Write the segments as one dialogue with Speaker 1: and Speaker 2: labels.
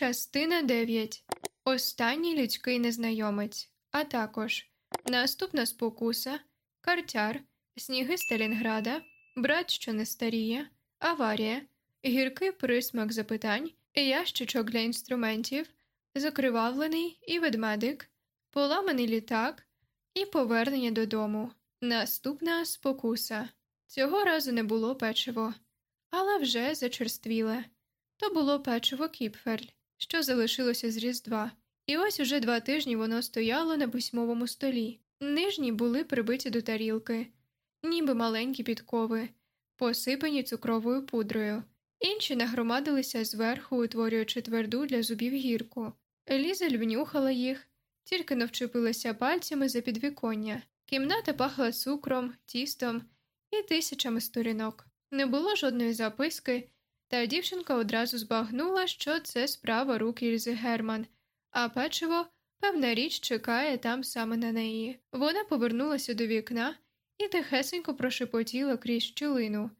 Speaker 1: Частина 9. Останній людський незнайомець. А також Наступна спокуса, Картяр, Сніги Сталінграда, Брат, що не старіє, Аварія, Гіркий присмак запитань, Ящичок для інструментів, Закривавлений і ведмедик, Поламаний літак і повернення додому. Наступна спокуса. Цього разу не було печиво, але вже зачерствіле. То було печиво Кіпферль, що залишилося з Різдва, і ось уже два тижні воно стояло на письмовому столі. Нижні були прибиті до тарілки, ніби маленькі підкови, посипані цукровою пудрою, інші нагромадилися зверху, утворюючи тверду для зубів гірку. Лізель внюхала їх, тільки навчепилася пальцями за підвіконня. Кімната пахла цукром, тістом і тисячами сторінок. Не було жодної записки, та дівчинка одразу збагнула, що це справа рук Ільзи Герман, а печиво, певна річ, чекає там саме на неї. Вона повернулася до вікна і тихесенько прошепотіла крізь щілину.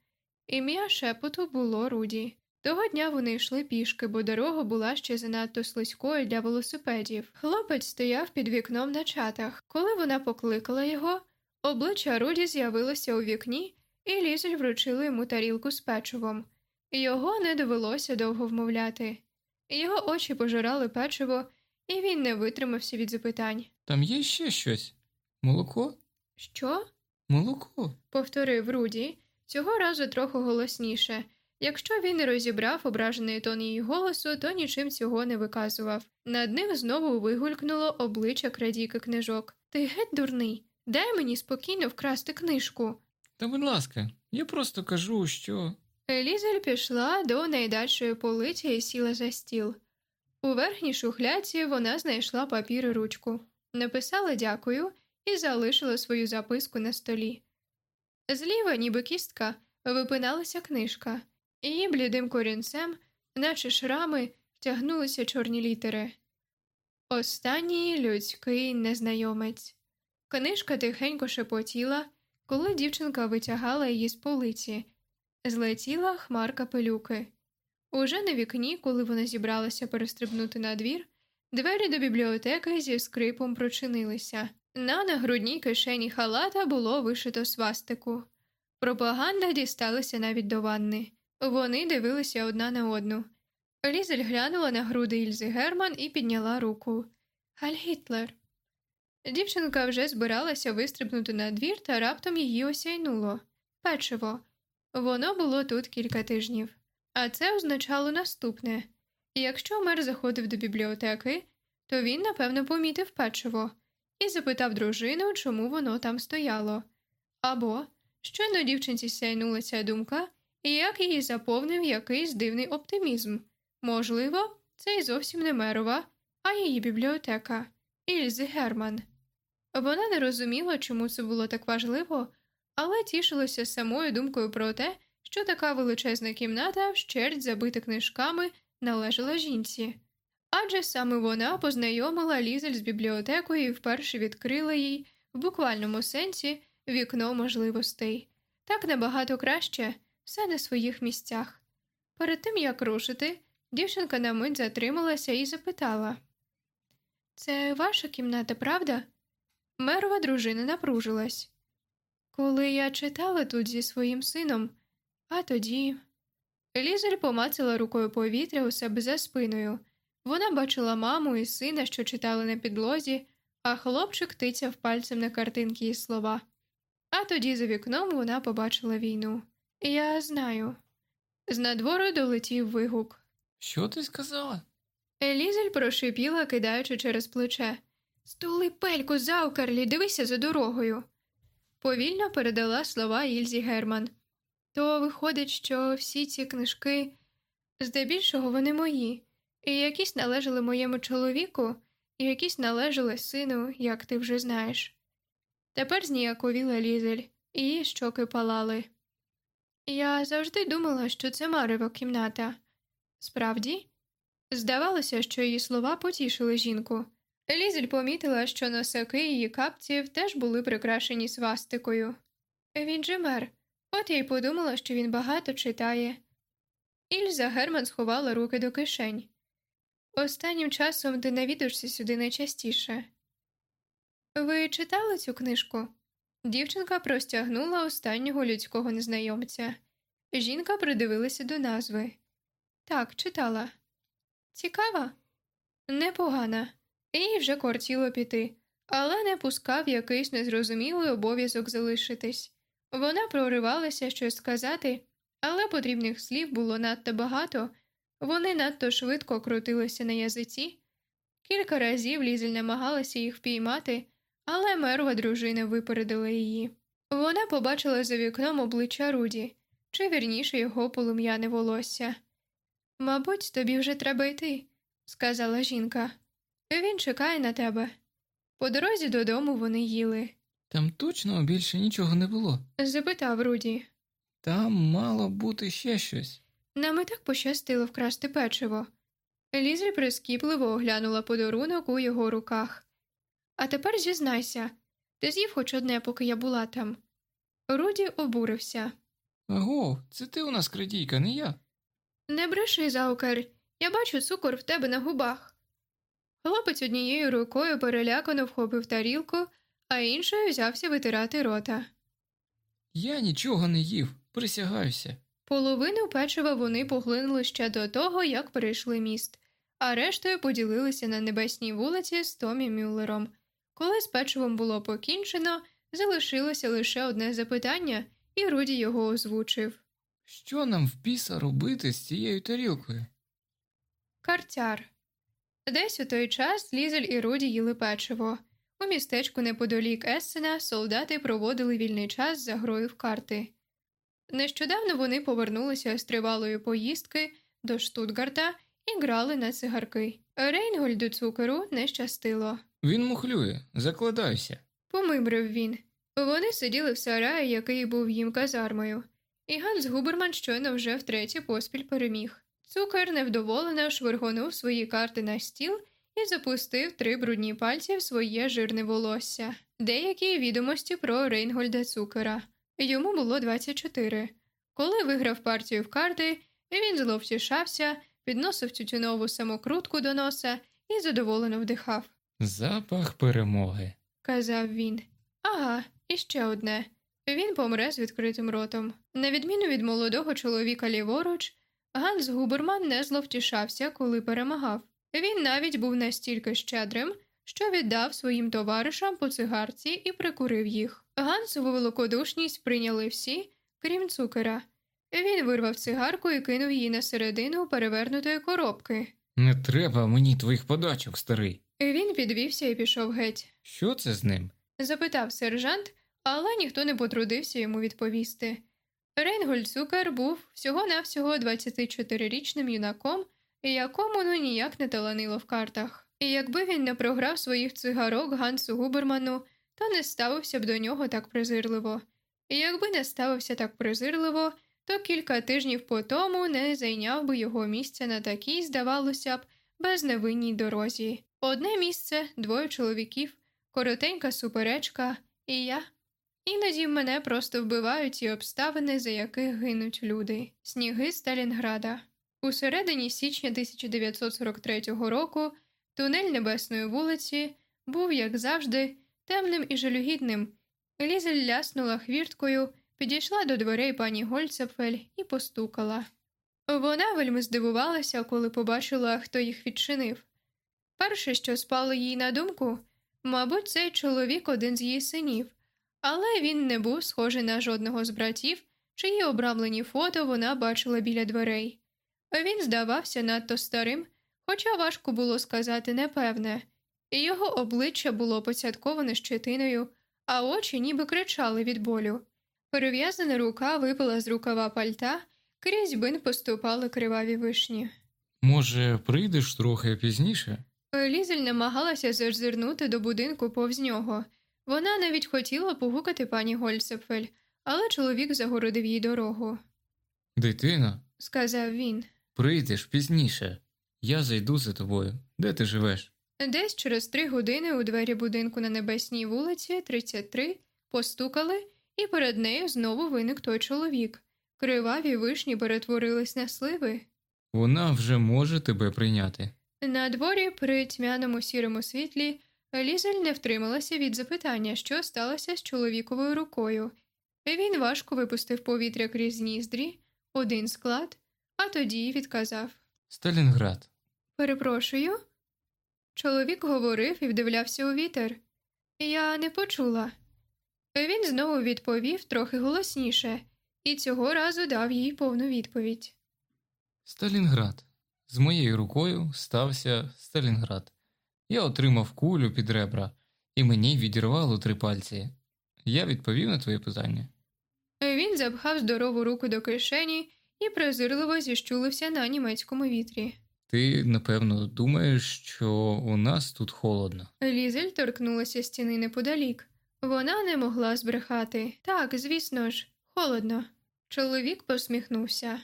Speaker 1: Ім'я шепоту було Руді. Того дня вони йшли пішки, бо дорога була ще занадто слизькою для велосипедів. Хлопець стояв під вікном на чатах. Коли вона покликала його, обличчя Руді з'явилося у вікні, і лізель вручила йому тарілку з печивом. Його не довелося довго вмовляти. Його очі пожирали печиво, і він не витримався від запитань.
Speaker 2: Там є ще щось. Молоко?
Speaker 1: Що?
Speaker 2: Молоко.
Speaker 1: повторив Руді, цього разу трохи голосніше. Якщо він не розібрав ображений тон її голосу, то нічим цього не виказував. Над ним знову вигулькнуло обличчя крадійки книжок. Ти геть дурний, дай мені спокійно вкрасти книжку.
Speaker 2: Та будь ласка, я просто кажу, що.
Speaker 1: Елізель пішла до найдальшої полиці і сіла за стіл. У верхній шухляці вона знайшла папір і ручку, написала дякую і залишила свою записку на столі. Зліва, ніби кістка, випиналася книжка, і блідим корінцем, наче шрами, втягнулися чорні літери. Останній людський незнайомець. Книжка тихенько шепотіла, коли дівчинка витягала її з полиці. Злетіла хмарка пилюки. Уже на вікні, коли вона зібралася перестрибнути на двір, двері до бібліотеки зі скрипом прочинилися. На нагрудній кишені халата було вишито свастику. Пропаганда дісталася навіть до ванни. Вони дивилися одна на одну. Лізель глянула на груди Ільзи Герман і підняла руку. Халь Гітлер. Дівчинка вже збиралася вистрибнути на двір, та раптом її осяйнуло. Печиво. Воно було тут кілька тижнів. А це означало наступне якщо мер заходив до бібліотеки, то він, напевно, помітив печиво і запитав дружину, чому воно там стояло. Або щойно дівчинці сяйнула думка, і як її заповнив якийсь дивний оптимізм. Можливо, це й зовсім не мерова, а її бібліотека Ільзи Герман. Вона не розуміла, чому це було так важливо, але тішилася самою думкою про те, що така величезна кімната, вщерть забита книжками, належала жінці. Адже саме вона познайомила Лізель з бібліотекою і вперше відкрила їй, в буквальному сенсі, вікно можливостей. Так набагато краще, все на своїх місцях. Перед тим як рушити, дівчинка на мить затрималася і запитала Це ваша кімната, правда? Мерова дружина напружилась. Коли я читала тут зі своїм сином, а тоді. Лізель помацала рукою повітря у себе за спиною. Вона бачила маму і сина, що читали на підлозі, а хлопчик тицяв пальцем на картинки і слова. А тоді за вікном вона побачила війну. Я знаю. З надвору долетів вигук.
Speaker 2: Що ти сказала?
Speaker 1: Елізель прошипіла, кидаючи через плече. Стули пельку, заукарлі, дивися за дорогою. Повільно передала слова Ільзі Герман. То виходить, що всі ці книжки, здебільшого, вони мої, і якісь належали моєму чоловіку, і якісь належали сину, як ти вже знаєш. Тепер зніяковіла лізель, і її щоки палали. Я завжди думала, що це Марева кімната. Справді, здавалося, що її слова потішили жінку. Лізель помітила, що носаки її капців теж були прикрашені свастикою. Він же мер, от я й подумала, що він багато читає. Ільза Герман сховала руки до кишень. Останнім часом ти навідуєшся сюди найчастіше. Ви читали цю книжку? Дівчинка простягнула останнього людського незнайомця. Жінка придивилася до назви. Так, читала. Цікава? Непогана. Їй вже кортіло піти, але не пускав якийсь незрозумілий обов'язок залишитись. Вона проривалася щось сказати, але потрібних слів було надто багато, вони надто швидко крутилися на язиці. Кілька разів Лізель намагалася їх впіймати, але мерва дружина випередила її. Вона побачила за вікном обличчя Руді, чи вірніше його полум'яне волосся. Мабуть, тобі вже треба йти, сказала жінка. Він чекає на тебе. По дорозі додому вони їли.
Speaker 2: Там точно більше нічого не було.
Speaker 1: Запитав Руді.
Speaker 2: Там мало бути ще щось.
Speaker 1: Нам і так пощастило вкрасти печиво. Лізель прискіпливо оглянула подарунок у його руках. А тепер зізнайся, ти з'їв хоч одне, поки я була там. Руді обурився.
Speaker 2: Аго, це ти у нас крадійка, не я.
Speaker 1: Не бреши, заукер, я бачу цукор в тебе на губах. Хлопець однією рукою перелякано вхопив тарілку, а іншою взявся витирати рота.
Speaker 2: Я нічого не їв, присягаюся.
Speaker 1: Половину печива вони поглинули ще до того, як перейшли міст, а рештою поділилися на небесній вулиці з Томі Мюллером. Коли з печивом було покінчено, залишилося лише одне запитання, і Руді його озвучив.
Speaker 2: Що нам в піса робити з цією тарілкою?
Speaker 1: Картяр. Десь у той час Лізель і Руді їли печиво. У містечку неподалік Ессена солдати проводили вільний час за грою в карти. Нещодавно вони повернулися з тривалої поїздки до Штутгарта і грали на цигарки. Рейнгольду цукеру не щастило.
Speaker 2: Він мухлює, закладайся.
Speaker 1: Помибрив він. Вони сиділи в сараї, який був їм казармою, і Ганс Губерман щойно вже втретє поспіль переміг. Цукер невдоволено швиргонув свої карти на стіл і запустив три брудні пальці в своє жирне волосся. Деякі відомості про Рейнгольда Цукера. Йому було 24. Коли виграв партію в карти, він зловтішався, підносив тютюнову самокрутку до носа і задоволено вдихав.
Speaker 2: Запах перемоги.
Speaker 1: Казав він. Ага, і ще одне. Він помре з відкритим ротом. На відміну від молодого чоловіка ліворуч, Ганс Губерман не зловтішався, коли перемагав. Він навіть був настільки щедрим, що віддав своїм товаришам по цигарці і прикурив їх. Гансову великодушність прийняли всі, крім цукера. Він вирвав цигарку і кинув її на середину перевернутої коробки.
Speaker 2: Не треба мені твоїх подачок, старий.
Speaker 1: Він підвівся і пішов геть.
Speaker 2: Що це з ним?
Speaker 1: Запитав сержант, але ніхто не потрудився йому відповісти. Рейнгольд Цукер був всього-навсього 24-річним юнаком, якому ну ніяк не таланило в картах. І якби він не програв своїх цигарок Гансу Губерману, то не ставився б до нього так презирливо. І якби не ставився так презирливо, то кілька тижнів по тому не зайняв би його місця на такій, здавалося б, безневинній дорозі. Одне місце, двоє чоловіків, коротенька суперечка, і я. Іноді мене просто вбивають ті обставини, за яких гинуть люди. Сніги Сталінграда. У середині січня 1943 року тунель Небесної вулиці був, як завжди, темним і жалюгідним. Лізель ляснула хвірткою, підійшла до дверей пані Гольцепфель і постукала. Вона вельми здивувалася, коли побачила, хто їх відчинив. Перше, що спало їй на думку, мабуть, цей чоловік один з її синів, але він не був схожий на жодного з братів, чиї обрамлені фото вона бачила біля дверей. Він здавався надто старим, хоча важко було сказати непевне, його обличчя було поцятковане щетиною, а очі ніби кричали від болю. Перев'язана рука випала з рукава пальта, крізь бин поступали криваві вишні.
Speaker 2: Може, прийдеш трохи пізніше?
Speaker 1: Лізель намагалася зазирнути до будинку повз нього. Вона навіть хотіла погукати пані Гольцепфель, але чоловік загородив їй дорогу.
Speaker 2: Дитина,
Speaker 1: Сказав він.
Speaker 2: прийдеш пізніше. Я зайду за тобою. Де ти живеш?
Speaker 1: Десь через три години у двері будинку на небесній вулиці 33 постукали, і перед нею знову виник той чоловік. Криваві вишні перетворились на сливи.
Speaker 2: Вона вже може тебе прийняти.
Speaker 1: На дворі при тьмяному сірому світлі Лізель не втрималася від запитання, що сталося з чоловіковою рукою. Він важко випустив повітря крізь ніздрі, один склад, а тоді відказав
Speaker 2: Сталінград.
Speaker 1: Перепрошую. Чоловік говорив і вдивлявся у вітер. Я не почула. Він знову відповів трохи голосніше, і цього разу дав їй повну відповідь.
Speaker 2: Сталінград. З моєю рукою стався Сталінград. Я отримав кулю під ребра, і мені відірвало три пальці. Я відповів на твоє питання.
Speaker 1: Він запхав здорову руку до кишені і презирливо зіщулився на німецькому вітрі.
Speaker 2: Ти, напевно, думаєш, що у нас тут холодно.
Speaker 1: Лізель торкнулася стіни неподалік. Вона не могла збрехати. Так, звісно ж, холодно. Чоловік посміхнувся.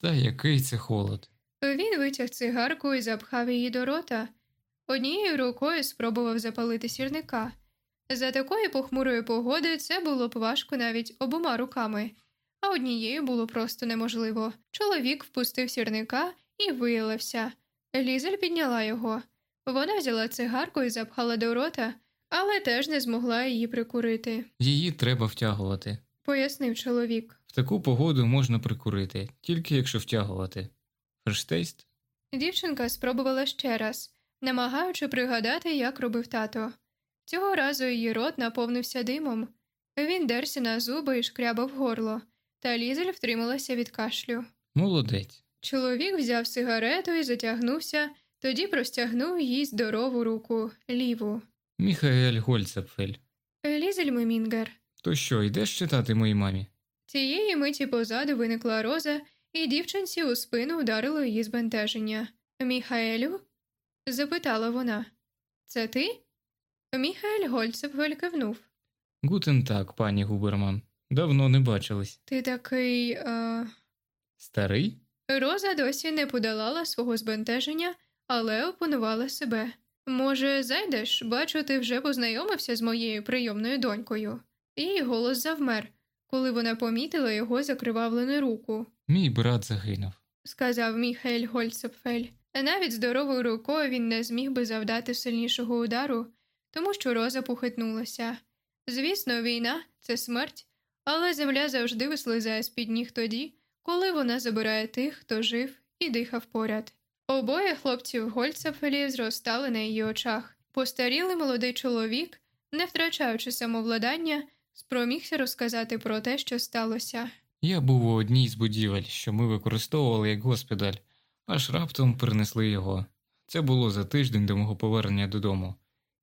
Speaker 2: Та який це холод?
Speaker 1: Він витяг цигарку і запхав її до рота. Однією рукою спробував запалити сірника. За такої похмурої погоди це було б важко навіть обома руками, а однією було просто неможливо. Чоловік впустив сірника і виявився. Лізель підняла його. Вона взяла цигарку і запхала до рота, але теж не змогла її прикурити,
Speaker 2: Її треба втягувати.
Speaker 1: пояснив чоловік.
Speaker 2: В таку погоду можна прикурити, тільки якщо втягувати. Ферштейст?
Speaker 1: Дівчинка спробувала ще раз, намагаючи пригадати, як робив тато. Цього разу її рот наповнився димом. Він дерся на зуби і шкрябав горло, та лізель втрималася від кашлю.
Speaker 2: Молодець.
Speaker 1: Чоловік взяв сигарету і затягнувся, тоді простягнув їй здорову руку, ліву.
Speaker 2: Міхаель Гольцепфель.
Speaker 1: Лізель Мемінгер.
Speaker 2: То що, йдеш читати моїй мамі?
Speaker 1: Цієї миті позаду виникла роза, і дівчинці у спину ударило її збентеження. Міхаелю? Запитала вона. Це ти? Міхаель Гольцепфель кивнув.
Speaker 2: Гутен так, пані Губерман. Давно не бачились.
Speaker 1: Ти такий. Е...
Speaker 2: Старий?
Speaker 1: Роза досі не подолала свого збентеження, але опанувала себе. Може, зайдеш, бачу, ти вже познайомився з моєю прийомною донькою. Її голос завмер, коли вона помітила його закривавлену руку,
Speaker 2: Мій брат загинув.
Speaker 1: сказав Міхель Гольцепфель. Навіть здоровою рукою він не зміг би завдати сильнішого удару, тому що роза похитнулася. Звісно, війна це смерть, але земля завжди вислизає з-під ніг тоді, коли вона забирає тих, хто жив і дихав поряд. Обоє хлопців Гольцефелі зростали на її очах. Постарілий молодий чоловік, не втрачаючи самовладання, спромігся розказати про те, що сталося.
Speaker 2: Я був у одній з будівель, що ми використовували як госпіталь, аж раптом принесли його. Це було за тиждень до мого повернення додому.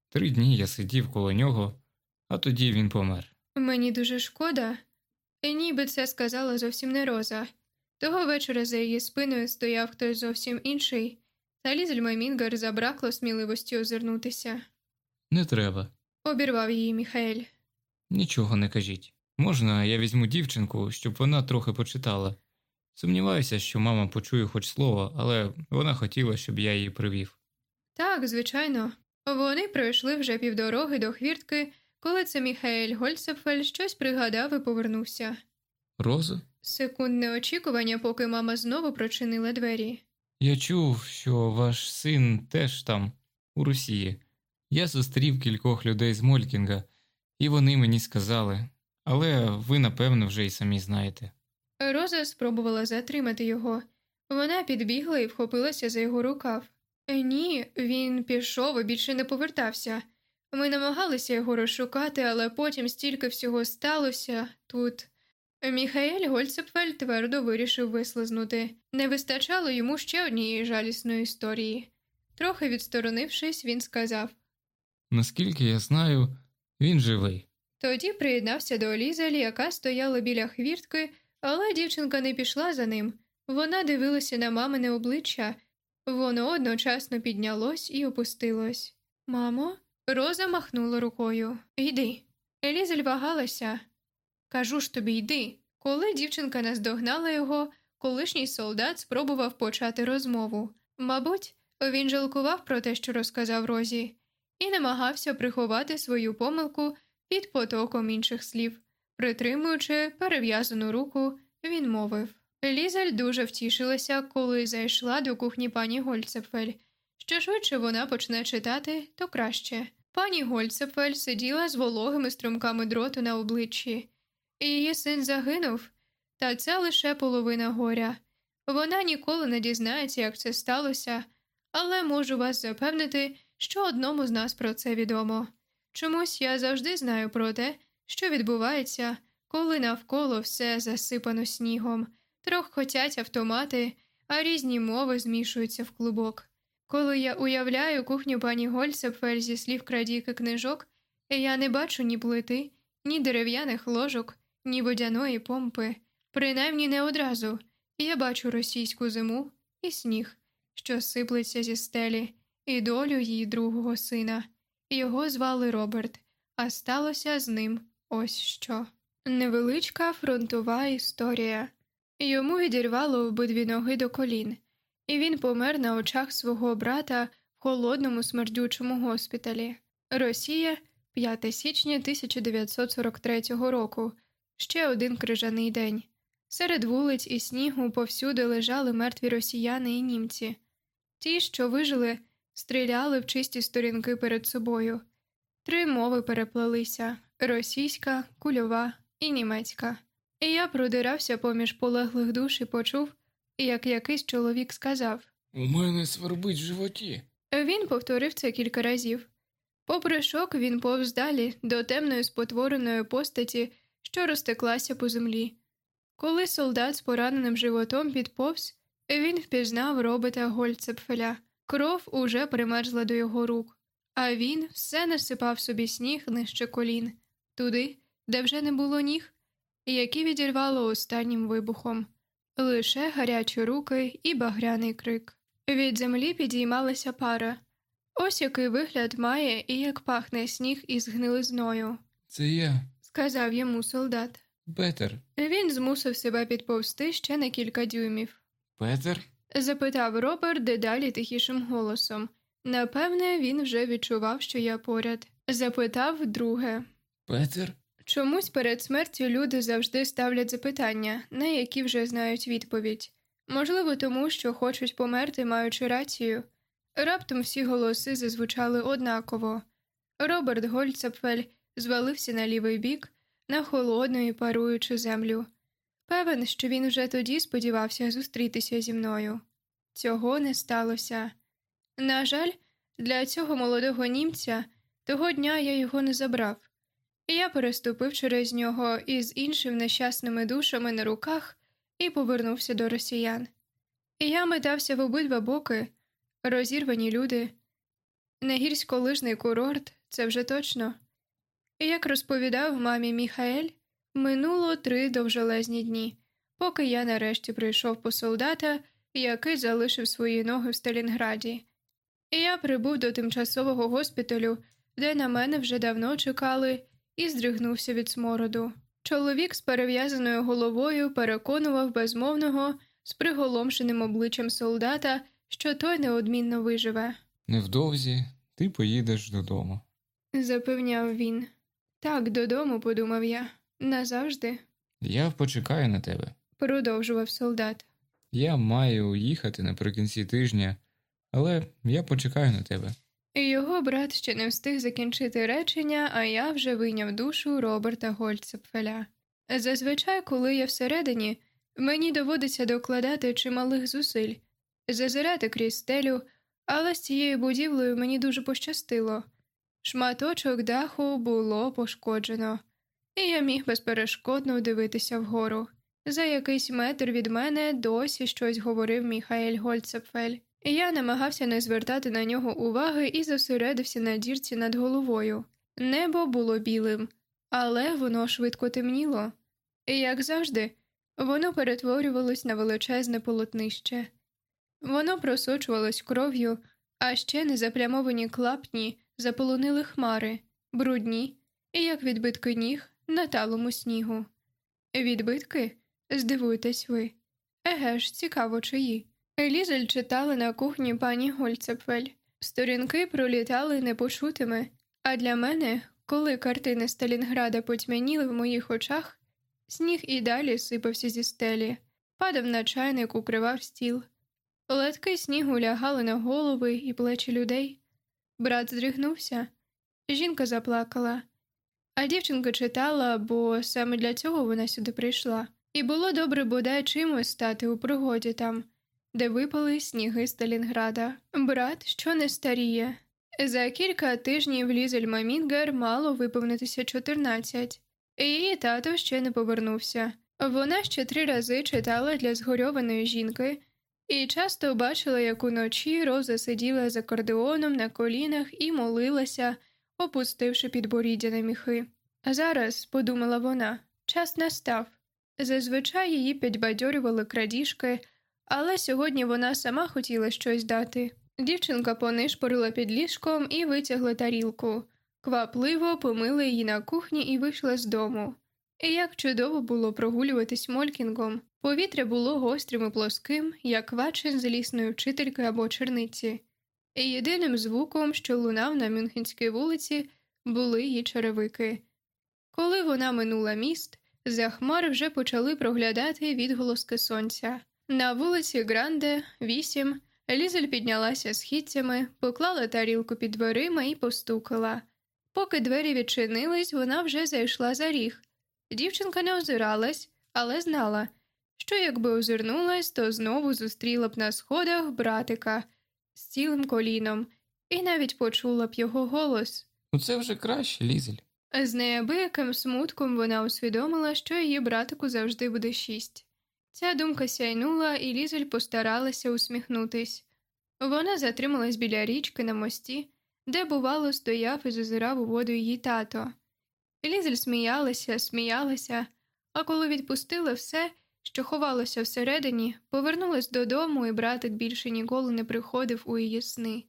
Speaker 2: Три дні я сидів коло нього, а тоді він помер.
Speaker 1: Мені дуже шкода. І ніби це сказала зовсім не Роза. Того вечора за її спиною стояв хтось зовсім інший, та Лізель Маймінгер забракло сміливості озирнутися.
Speaker 2: Не треба,
Speaker 1: Обірвав її Міхаель.
Speaker 2: нічого не кажіть. Можна, я візьму дівчинку, щоб вона трохи почитала. Сумніваюся, що мама почує хоч слово, але вона хотіла, щоб я її привів.
Speaker 1: Так, звичайно. Вони пройшли вже півдороги до хвіртки, коли це Міхаель Гольцефель щось пригадав і повернувся.
Speaker 2: Роза?
Speaker 1: Секундне очікування, поки мама знову прочинила двері.
Speaker 2: Я чув, що ваш син теж там, у Росії. Я зустрів кількох людей з Молькінга, і вони мені сказали, але ви, напевно, вже й самі знаєте.
Speaker 1: Роза спробувала затримати його. Вона підбігла і вхопилася за його рукав. «Е, Ні, він пішов і більше не повертався. Ми намагалися його розшукати, але потім стільки всього сталося тут. Міхаель Гольцепфель твердо вирішив вислизнути. Не вистачало йому ще однієї жалісної історії. Трохи відсторонившись, він сказав
Speaker 2: Наскільки я знаю, він живий.
Speaker 1: Тоді приєднався до Лізелі, яка стояла біля хвіртки, але дівчинка не пішла за ним. Вона дивилася на мамине обличчя. Воно одночасно піднялось і опустилось. Мамо, Роза махнула рукою. Йди. Елізель вагалася. Кажу ж тобі, йди. Коли дівчинка наздогнала його, колишній солдат спробував почати розмову. Мабуть, він жалкував про те, що розказав Розі, і намагався приховати свою помилку під потоком інших слів. Притримуючи перев'язану руку, він мовив. Лізель дуже втішилася, коли зайшла до кухні пані Гольцепфель. Що швидше вона почне читати, то краще. Пані Гольцепфель сиділа з вологими струмками дроту на обличчі, її син загинув, та це лише половина горя. Вона ніколи не дізнається, як це сталося, але можу вас запевнити, що одному з нас про це відомо. Чомусь я завжди знаю про те, що відбувається, коли навколо все засипано снігом, трохкотять автомати, а різні мови змішуються в клубок. Коли я уявляю кухню пані Гольцепфель зі слів крадійки книжок, я не бачу ні плити, ні дерев'яних ложок, ні водяної помпи, принаймні не одразу. Я бачу російську зиму і сніг, що сиплеться зі стелі, і долю її другого сина. Його звали Роберт, а сталося з ним ось що. Невеличка фронтова історія. Йому відірвало обидві ноги до колін, і він помер на очах свого брата в холодному смердючому госпіталі. Росія, 5 січня 1943 року, ще один крижаний день. Серед вулиць і снігу повсюди лежали мертві росіяни і німці. Ті, що вижили, стріляли в чисті сторінки перед собою. Три мови переплелися російська, кульова і німецька. І я продирався поміж полеглих душ і почув, як якийсь чоловік сказав
Speaker 2: У мене свербить в животі.
Speaker 1: Він повторив це кілька разів. Попри шок, він повз далі до темної спотвореної постаті, що розтеклася по землі. Коли солдат з пораненим животом підповз, він впізнав робота Гольцепфеля. Кров уже примерзла до його рук, а він все насипав собі сніг нижче колін, туди, де вже не було ніг, які відірвало останнім вибухом, лише гарячі руки і багряний крик. Від землі підіймалася пара. Ось який вигляд має і як пахне сніг із гнилизною,
Speaker 2: Це я,
Speaker 1: сказав йому солдат.
Speaker 2: Петер.
Speaker 1: Він змусив себе підповзти ще на кілька дюймів.
Speaker 2: Петер?
Speaker 1: запитав Роберт дедалі тихішим голосом. Напевне, він вже відчував, що я поряд. Запитав друге.
Speaker 2: Петер?
Speaker 1: Чомусь перед смертю люди завжди ставлять запитання, на які вже знають відповідь. Можливо, тому що хочуть померти, маючи рацію. Раптом всі голоси зазвучали однаково. Роберт Гольцапфель звалився на лівий бік, на холодну і паруючу землю. Певен, що він вже тоді сподівався зустрітися зі мною. Цього не сталося. На жаль, для цього молодого німця того дня я його не забрав, я переступив через нього із іншими нещасними душами на руках і повернувся до росіян. Я метався в обидва боки, розірвані люди. На гірськолижний курорт це вже точно. Як розповідав мамі Міхаель, минуло три довжелезні дні, поки я нарешті прийшов по солдата, який залишив свої ноги в Сталінграді. Я прибув до тимчасового госпіталю, де на мене вже давно чекали, і здригнувся від смороду. Чоловік з перев'язаною головою переконував безмовного з приголомшеним обличчям солдата, що той неодмінно виживе.
Speaker 2: Невдовзі ти поїдеш додому.
Speaker 1: Запевняв він. Так, додому, подумав я, назавжди,
Speaker 2: Я почекаю на тебе.
Speaker 1: продовжував солдат.
Speaker 2: Я маю їхати наприкінці тижня, але я почекаю на тебе.
Speaker 1: Його брат ще не встиг закінчити речення, а я вже вийняв душу Роберта Гольцепфеля. Зазвичай, коли я всередині, мені доводиться докладати чималих зусиль, зазирати крізь стелю, але з цією будівлею мені дуже пощастило. Шматочок даху було пошкоджено, і я міг безперешкодно дивитися вгору. За якийсь метр від мене досі щось говорив Міхаель Гольцепфель. Я намагався не звертати на нього уваги і зосередився на дірці над головою. Небо було білим, але воно швидко темніло. І, як завжди, воно перетворювалось на величезне полотнище. Воно просочувалось кров'ю, а ще незаплямовані клапні заполонили хмари, брудні, і як відбитки ніг на талому снігу. Відбитки? Здивуєтесь ви. Еге ж, цікаво, чиї. Елізель читала на кухні пані Гольцепфель. Сторінки пролітали непочутими, а для мене, коли картини Сталінграда потьмяніли в моїх очах, сніг і далі сипався зі стелі, падав на чайник, укривав стіл. Летки снігу лягали на голови і плечі людей. Брат здригнувся. Жінка заплакала, а дівчинка читала, бо саме для цього вона сюди прийшла, і було добре бодай чимось стати у пригоді там, де випали сніги Сталінграда. Брат, що не старіє. За кілька тижнів Лізель Мамінгер мало виповнитися 14. Її тато ще не повернувся. Вона ще три рази читала для згорьованої жінки і часто бачила, як уночі Роза сиділа за кордеоном на колінах і молилася, опустивши підборіддя на міхи. Зараз, подумала вона, час настав. Зазвичай її підбадьорювали крадіжки, але сьогодні вона сама хотіла щось дати. Дівчинка понишпорила під ліжком і витягла тарілку, квапливо помила її на кухні і вийшла з дому. І як чудово було прогулюватись молькінгом, повітря було гострим і плоским, як вачин з лісної вчительки або черниці, і єдиним звуком, що лунав на Мюнхенській вулиці, були її черевики. Коли вона минула міст, за хмар вже почали проглядати відголоски сонця. На вулиці Гранде, 8, Лізель піднялася східцями, поклала тарілку під дверима і постукала. Поки двері відчинились, вона вже зайшла за ріг. Дівчинка не озиралась, але знала, що якби озирнулась, то знову зустріла б на сходах братика з цілим коліном і навіть почула б його голос.
Speaker 2: Ну це вже краще, Лізель.
Speaker 1: З неабияким смутком вона усвідомила, що її братику завжди буде шість. Ця думка сяйнула, і Лізель постаралася усміхнутись. Вона затрималась біля річки на мості, де, бувало, стояв і зазирав у воду її тато. Лізель сміялася, сміялася, а коли відпустила все, що ховалося всередині, повернулась додому, і братик більше ніколи не приходив у її сни.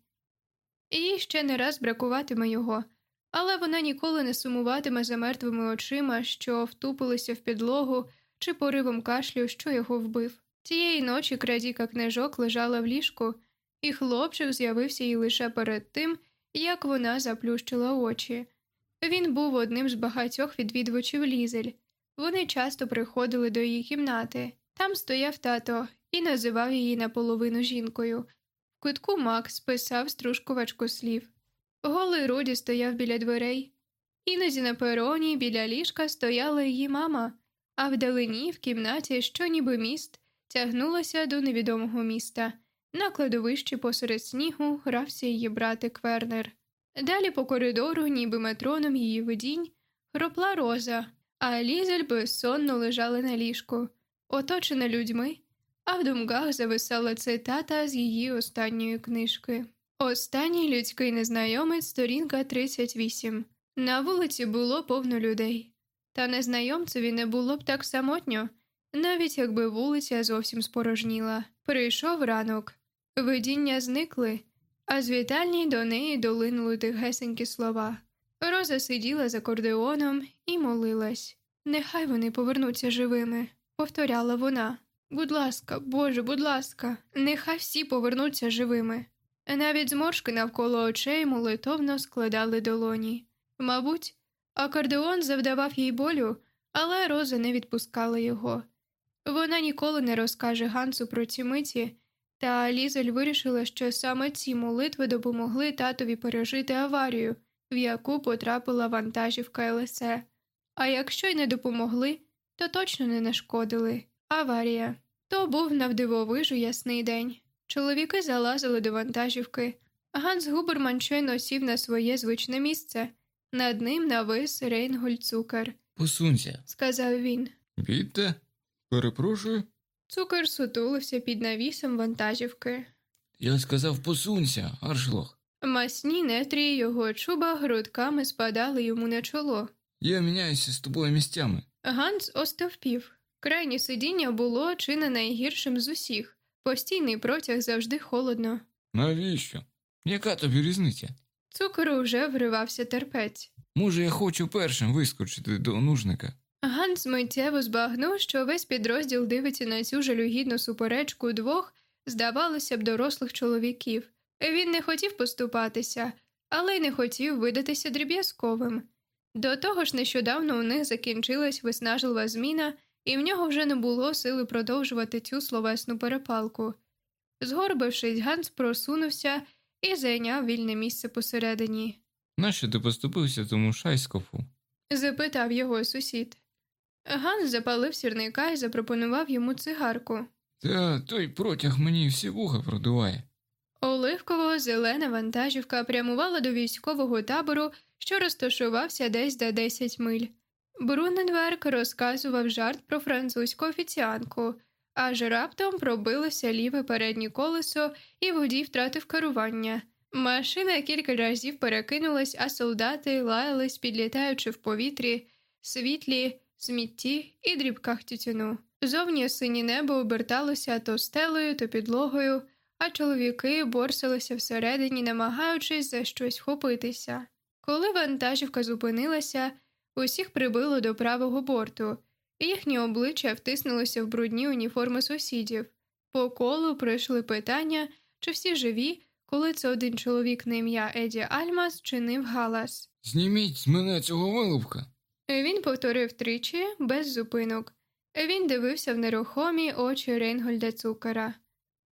Speaker 1: Їй ще не раз бракуватиме його, але вона ніколи не сумуватиме за мертвими очима, що втупилися в підлогу чи поривом кашлю, що його вбив. Тієї ночі крадіка книжок лежала в ліжку, і хлопчик з'явився їй лише перед тим, як вона заплющила очі. Він був одним з багатьох відвідувачів лізель. Вони часто приходили до її кімнати. Там стояв тато і називав її наполовину жінкою. В кутку Макс писав стружкувачку слів. Голий Руді стояв біля дверей. Іноді на пероні біля ліжка стояла її мама, а вдалині, в кімнаті, що ніби міст, тягнулася до невідомого міста. На кладовищі посеред снігу грався її братик Вернер. Далі по коридору, ніби метроном її видінь, хропла роза, а Лізель безсонно лежала на ліжку, оточена людьми, а в думках зависала цитата з її останньої книжки. Останній людський незнайомець, сторінка 38. На вулиці було повно людей, та незнайомцеві не було б так самотньо, навіть якби вулиця зовсім спорожніла. Прийшов ранок, видіння зникли, а з вітальні до неї долинули тихесенькі слова. Роза сиділа за кордеоном і молилась. Нехай вони повернуться живими, повторяла вона. Будь ласка, Боже, будь ласка, нехай всі повернуться живими. Навіть зморшки навколо очей молитовно складали долоні. Мабуть, акордеон завдавав їй болю, але Роза не відпускала його. Вона ніколи не розкаже Гансу про ці миті, та Лізель вирішила, що саме ці молитви допомогли татові пережити аварію, в яку потрапила вантажівка ЛСЕ. А якщо й не допомогли, то точно не нашкодили. Аварія. То був навдивовижу ясний день. Чоловіки залазили до вантажівки. Ганс Губерман щойно сів на своє звичне місце. Над ним навис Рейнгольд Цукер,
Speaker 2: Посунься.
Speaker 1: сказав він.
Speaker 2: Відте? Перепрошую.
Speaker 1: Цукер сутулився під навісом вантажівки.
Speaker 2: Я сказав посунься, аршлох.
Speaker 1: Масні нетрі його чуба грудками спадали йому на чоло.
Speaker 2: Я міняюся з тобою місцями.
Speaker 1: Ганс остовпів. Крайнє сидіння було чи не найгіршим з усіх. Постійний протяг завжди холодно.
Speaker 2: Навіщо? Яка тобі різниця?
Speaker 1: Цукору вже вривався терпець.
Speaker 2: Може, я хочу першим вискочити до нужника.
Speaker 1: Ганс миттєво збагнув, що весь підрозділ дивиться на цю жалюгідну суперечку двох, здавалося б, дорослих чоловіків. Він не хотів поступатися, але й не хотів видатися дріб'язковим. До того ж, нещодавно у них закінчилась виснажлива зміна, і в нього вже не було сили продовжувати цю словесну перепалку. Згорбившись, Ганс просунувся і зайняв вільне місце посередині.
Speaker 2: Нащо ти поступився тому шайскофу?
Speaker 1: запитав його сусід. Ганс запалив сірника і запропонував йому цигарку.
Speaker 2: Та той протяг мені всі вуха продуває.
Speaker 1: Оливково зелена вантажівка прямувала до військового табору, що розташувався десь за 10 миль. Бруненверк розказував жарт про французьку офіціанку, аж раптом пробилося ліве переднє колесо, і водій втратив керування. Машина кілька разів перекинулась, а солдати лаялись, підлітаючи в повітрі, світлі, смітті і дрібках тютюну. Зовні синє небо оберталося то стелею, то підлогою, а чоловіки борсилися всередині, намагаючись за щось хопитися. Коли вантажівка зупинилася, усіх прибило до правого борту, їхні обличчя втиснулися в брудні уніформи сусідів. По колу пройшли питання, чи всі живі, коли це один чоловік на ім'я Еді Альмас чинив галас.
Speaker 2: Зніміть з мене цього вилупка.
Speaker 1: Він повторив тричі без зупинок. Він дивився в нерухомі очі Рейнгольда Цукера.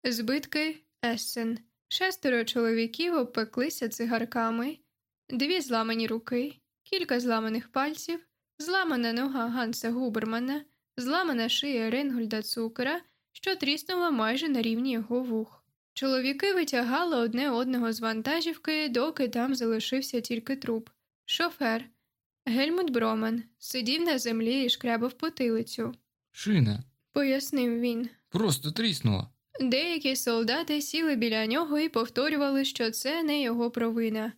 Speaker 1: Збитки Ессен. Шестеро чоловіків обпеклися цигарками, дві зламані руки, кілька зламаних пальців, зламана нога Ганса Губермана, зламана шия Рейнгольда Цукера, що тріснула майже на рівні його вух. Чоловіки витягали одне одного з вантажівки, доки там залишився тільки труп. Шофер. Гельмут Бромен сидів на землі і шкрябав потилицю,
Speaker 2: Шина.
Speaker 1: пояснив він.
Speaker 2: Просто тріснула.
Speaker 1: Деякі солдати сіли біля нього і повторювали, що це не його провина.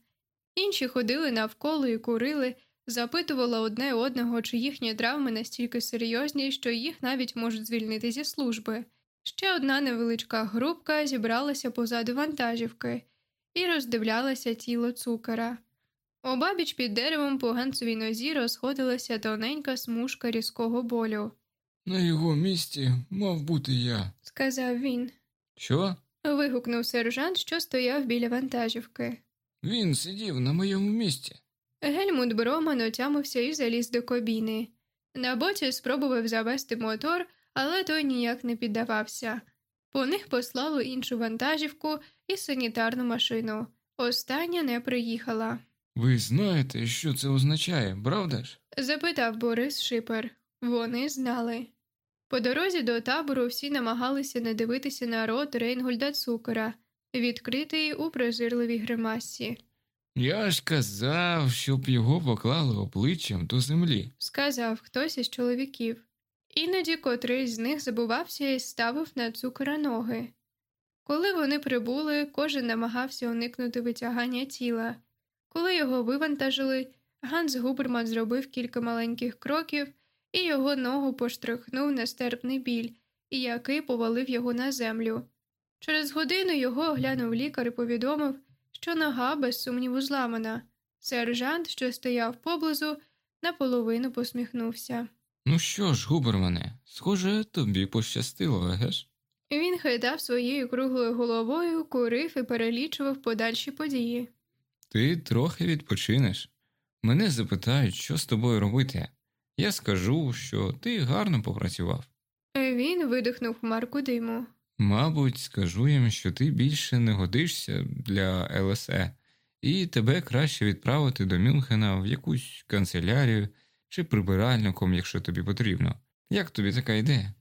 Speaker 1: Інші ходили навколо і курили, запитували одне одного, чи їхні травми настільки серйозні, що їх навіть можуть звільнити зі служби. Ще одна невеличка групка зібралася позаду вантажівки і роздивлялася тіло цукера. Обабіч під деревом по ганцевій нозі розходилася тоненька смужка різкого болю,
Speaker 2: На його місці мав бути я.
Speaker 1: сказав він.
Speaker 2: Що?
Speaker 1: Вигукнув сержант, що стояв біля вантажівки.
Speaker 2: Він сидів на моєму місці.
Speaker 1: Гельмут Броман отямився і заліз до кабіни. На боці спробував завести мотор, але той ніяк не піддавався. По них послали іншу вантажівку і санітарну машину. Остання не приїхала.
Speaker 2: Ви знаєте, що це означає, правда ж?
Speaker 1: запитав Борис Шипер. Вони знали. По дорозі до табору всі намагалися не дивитися на рот Рейнгольда Цукера, відкритий у презирливій гримасі.
Speaker 2: Я ж казав, щоб його поклали обличчям до землі.
Speaker 1: сказав хтось із чоловіків. Іноді котрий з них забувався і ставив на цукора ноги. Коли вони прибули, кожен намагався уникнути витягання тіла. Коли його вивантажили, Ганс Губерман зробив кілька маленьких кроків, і його ногу поштрихнув нестерпний біль, який повалив його на землю. Через годину його оглянув лікар і повідомив, що нога без сумніву зламана. Сержант, що стояв поблизу, наполовину посміхнувся.
Speaker 2: Ну що ж, Губермане, схоже, тобі пощастило, еге ж?
Speaker 1: Він хитав своєю круглою головою, курив і перелічував подальші події.
Speaker 2: Ти трохи відпочинеш. Мене запитають, що з тобою робити. Я скажу, що ти гарно попрацював.
Speaker 1: Він видихнув хмарку диму.
Speaker 2: Мабуть, скажу їм, що ти більше не годишся для ЛСЕ, і тебе краще відправити до Мюнхена в якусь канцелярію чи прибиральником, якщо тобі потрібно. Як тобі така ідея?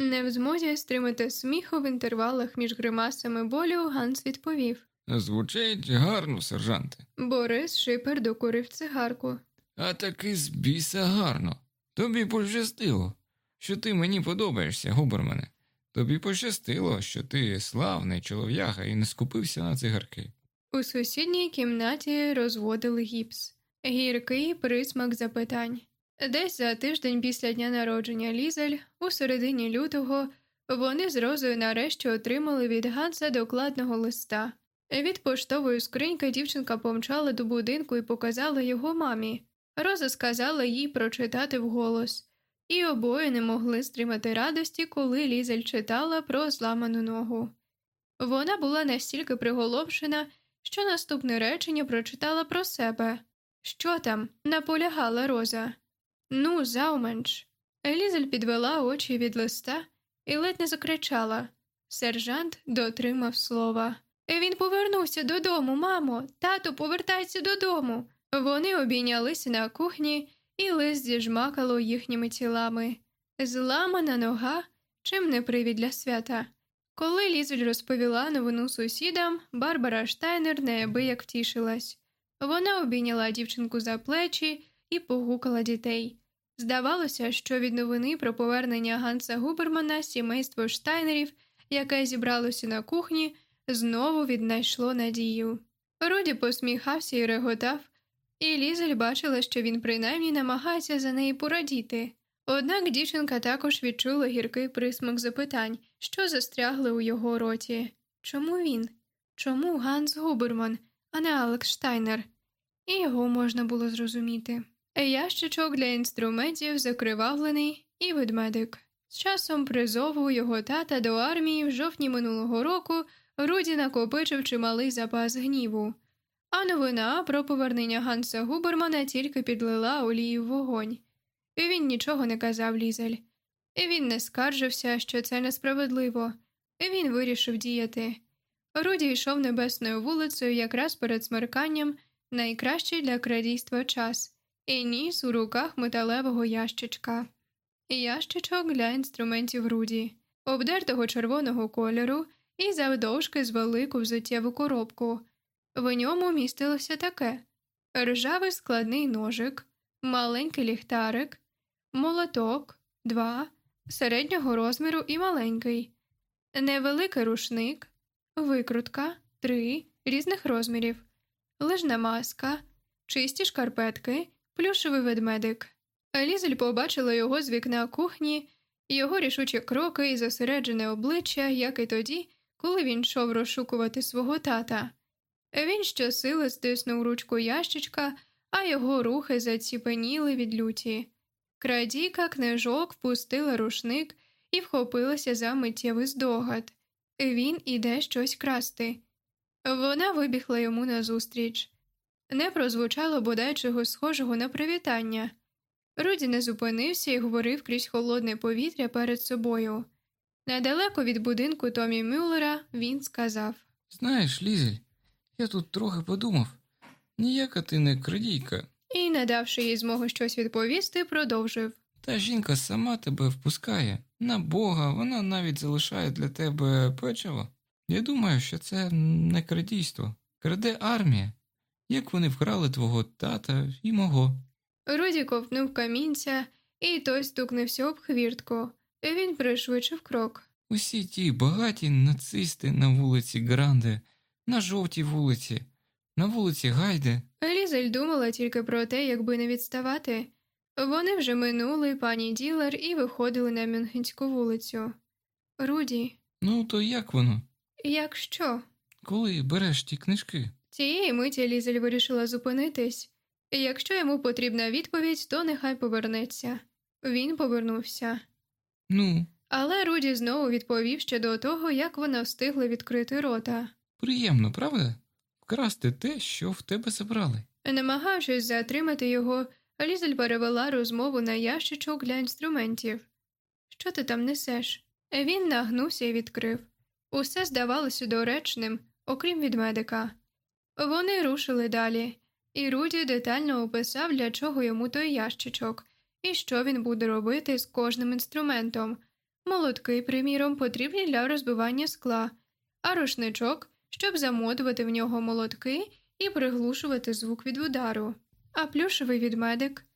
Speaker 1: Не в змозі стримати сміху в інтервалах між гримасами болю, Ганс відповів.
Speaker 2: Звучить гарно, сержанте.
Speaker 1: Борис Шипер докурив цигарку.
Speaker 2: А таки з біса гарно. Тобі пощастило, що ти мені подобаєшся, Губермане. Тобі пощастило, що ти славний чолов'яга і не скупився на цигарки.
Speaker 1: У сусідній кімнаті розводили гіпс. Гіркий присмак запитань. Десь за тиждень після дня народження Лізель, у середині лютого, вони з Розою нарешті отримали від Ганса докладного листа. Від поштової скриньки дівчинка помчала до будинку і показала його мамі. Роза сказала їй прочитати вголос, і обоє не могли стримати радості, коли Лізель читала про зламану ногу. Вона була настільки приголомшена, що наступне речення прочитала про себе. Що там? наполягала Роза. Ну, зауменш. Лізель підвела очі від листа і ледь не закричала. Сержант дотримав слова. Він повернувся додому, мамо. Тато повертається додому. Вони обійнялися на кухні, і лис зіжмакало їхніми тілами. Зламана нога чим не привід для свята. Коли Лізель розповіла новину сусідам, Барбара Штайнер неабияк втішилась. Вона обійняла дівчинку за плечі і погукала дітей. Здавалося, що від новини про повернення Ганса Губермана сімейство Штайнерів, яке зібралося на кухні, знову віднайшло надію. Руді посміхався і реготав, і Лізель бачила, що він принаймні намагається за неї порадіти. Однак дівчинка також відчула гіркий присмак запитань, що застрягли у його роті. Чому він? Чому Ганс Губерман, а не Алекс Штайнер? І його можна було зрозуміти. Ящичок для інструментів закривавлений і ведмедик. З часом призову його тата до армії в жовтні минулого року Руді накопичив чималий запас гніву, а новина про повернення Ганса Губермана тільки підлила олію в вогонь. І він нічого не казав Лізель. І він не скаржився, що це несправедливо, і він вирішив діяти. Руді йшов небесною вулицею якраз перед смерканням, найкращий для крадійства час, і ніс у руках металевого ящичка. Ящичок для інструментів Руді, обдертого червоного кольору і завдовжки з велику взуттєву коробку. В ньому містилося таке ржавий складний ножик, маленький ліхтарик, молоток, два, середнього розміру і маленький, невеликий рушник, викрутка, три різних розмірів, лижна маска, чисті шкарпетки, плюшевий ведмедик. Лізель побачила його з вікна кухні, його рішучі кроки і зосереджене обличчя, як і тоді, коли він йшов розшукувати свого тата. Він щосили стиснув ручку ящичка, а його рухи заціпеніли від люті. Крадійка книжок впустила рушник і вхопилася за миттєвий здогад. Він іде щось красти. Вона вибігла йому назустріч. Не прозвучало бодай чогось схожого на привітання. Руді не зупинився і говорив крізь холодне повітря перед собою. Недалеко від будинку Томі Мюллера він сказав
Speaker 2: Знаєш, Лізель, я тут трохи подумав ніяка ти не крадійка.
Speaker 1: І, не давши їй змогу щось відповісти, продовжив
Speaker 2: Та жінка сама тебе впускає. На Бога, вона навіть залишає для тебе печиво. Я думаю, що це не крадійство. Краде армія, як вони вкрали твого тата і мого.
Speaker 1: Руді ковтнув камінця, і той стукнувся об хвіртку. Він пришвидшив крок.
Speaker 2: Усі ті багаті нацисти на вулиці Гранде, на жовтій вулиці, на вулиці Гайде.
Speaker 1: Лізель думала тільки про те, якби не відставати. Вони вже минули пані Ділер і виходили на Мюнхенську вулицю. Руді,
Speaker 2: Ну, то як воно?
Speaker 1: як що?
Speaker 2: Коли береш ті книжки?
Speaker 1: Цієї миті Лізель вирішила зупинитись. Якщо йому потрібна відповідь, то нехай повернеться. Він повернувся.
Speaker 2: Ну,
Speaker 1: Але Руді знову відповів ще до того, як вона встигла відкрити рота.
Speaker 2: Приємно, правда? Вкрасти те, що в тебе забрали.
Speaker 1: Намагаючись затримати його, Лізель перевела розмову на ящичок для інструментів. Що ти там несеш? Він нагнувся і відкрив. Усе здавалося доречним, окрім відмедика. Вони рушили далі, і Руді детально описав, для чого йому той ящичок, і що він буде робити з кожним інструментом. Молотки, приміром, потрібні для розбивання скла, а рушничок, щоб замотувати в нього молотки і приглушувати звук від удару. А плюшевий відмедик.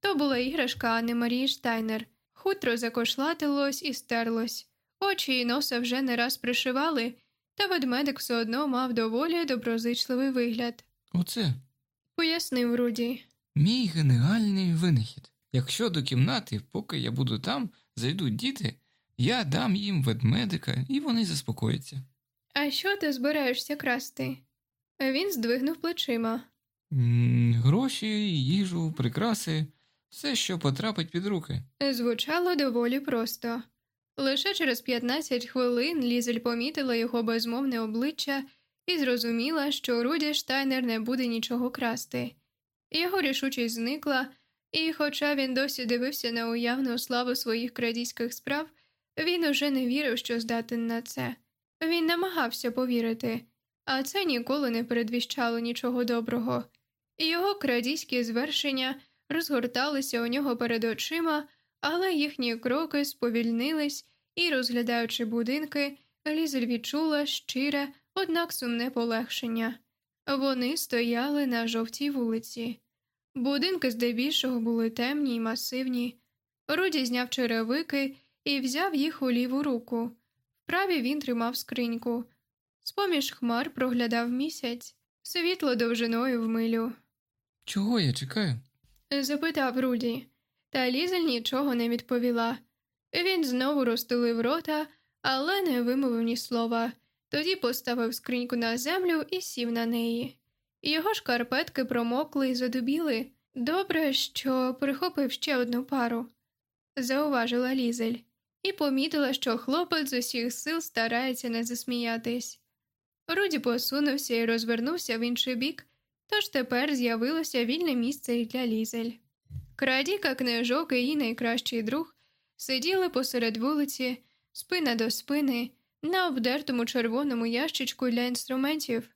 Speaker 1: То була іграшка Анни Марії Штайнер. Хутро закошлатилось і стерлось. Очі і носа вже не раз пришивали, та ведмедик все одно мав доволі доброзичливий вигляд.
Speaker 2: Оце
Speaker 1: Пояснив Руді.
Speaker 2: мій гениальний винахід. Якщо до кімнати, поки я буду там, зайдуть діти, я дам їм ведмедика і вони заспокояться.
Speaker 1: А що ти збираєшся красти? Він здвигнув плечима.
Speaker 2: М, Гроші, їжу, прикраси, все, що потрапить під руки.
Speaker 1: Звучало доволі просто. Лише через 15 хвилин Лізель помітила його безмовне обличчя і зрозуміла, що Руді Штайнер не буде нічого красти. Його рішучість зникла, і, хоча він досі дивився на уявну славу своїх крадійських справ, Він уже не вірив, що здатен на це. Він намагався повірити, а це ніколи не передвіщало нічого доброго. І його крадійські звершення розгорталися у нього перед очима, але їхні кроки сповільнились і, розглядаючи будинки, Лізель відчула щире, однак сумне полегшення. Вони стояли на жовтій вулиці. Будинки здебільшого були темні й масивні. Руді зняв черевики і взяв їх у ліву руку. Вправі він тримав скриньку. З поміж хмар проглядав місяць, світло довжиною в милю.
Speaker 2: Чого я чекаю?
Speaker 1: запитав Руді, та Лізель нічого не відповіла. Він знову розтулив рота, але не вимовив ні слова, тоді поставив скриньку на землю і сів на неї. Його шкарпетки промокли і задубіли. Добре, що прихопив ще одну пару, зауважила Лізель, і помітила, що хлопець з усіх сил старається не засміятись. Руді посунувся і розвернувся в інший бік, тож тепер з'явилося вільне місце і для Лізель. Крадіка книжок і її найкращий друг сиділи посеред вулиці, спина до спини, на обдертому червоному ящичку для інструментів.